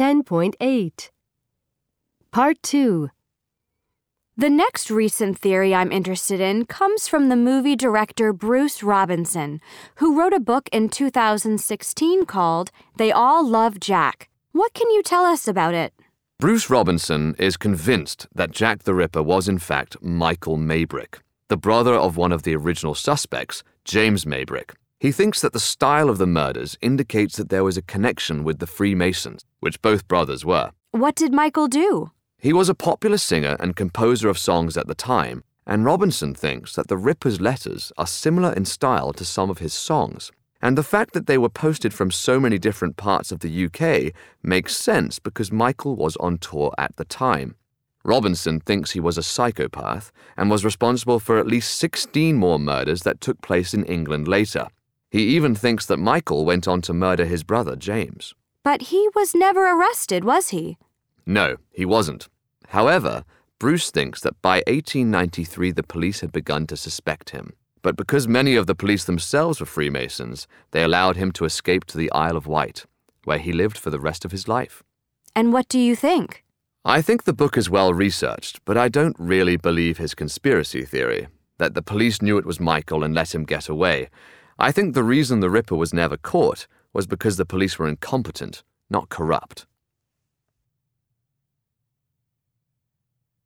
10.8. Part 2. The next recent theory I'm interested in comes from the movie director Bruce Robinson, who wrote a book in 2016 called They All Love Jack. What can you tell us about it? Bruce Robinson is convinced that Jack the Ripper was in fact Michael Maybrick, the brother of one of the original suspects, James Maybrick. He thinks that the style of the murders indicates that there was a connection with the Freemasons, which both brothers were. What did Michael do? He was a popular singer and composer of songs at the time, and Robinson thinks that the Ripper's letters are similar in style to some of his songs. And the fact that they were posted from so many different parts of the UK makes sense because Michael was on tour at the time. Robinson thinks he was a psychopath and was responsible for at least 16 more murders that took place in England later. He even thinks that Michael went on to murder his brother, James. But he was never arrested, was he? No, he wasn't. However, Bruce thinks that by 1893 the police had begun to suspect him. But because many of the police themselves were Freemasons, they allowed him to escape to the Isle of Wight, where he lived for the rest of his life. And what do you think? I think the book is well researched, but I don't really believe his conspiracy theory that the police knew it was Michael and let him get away. I think the reason the Ripper was never caught was because the police were incompetent, not corrupt.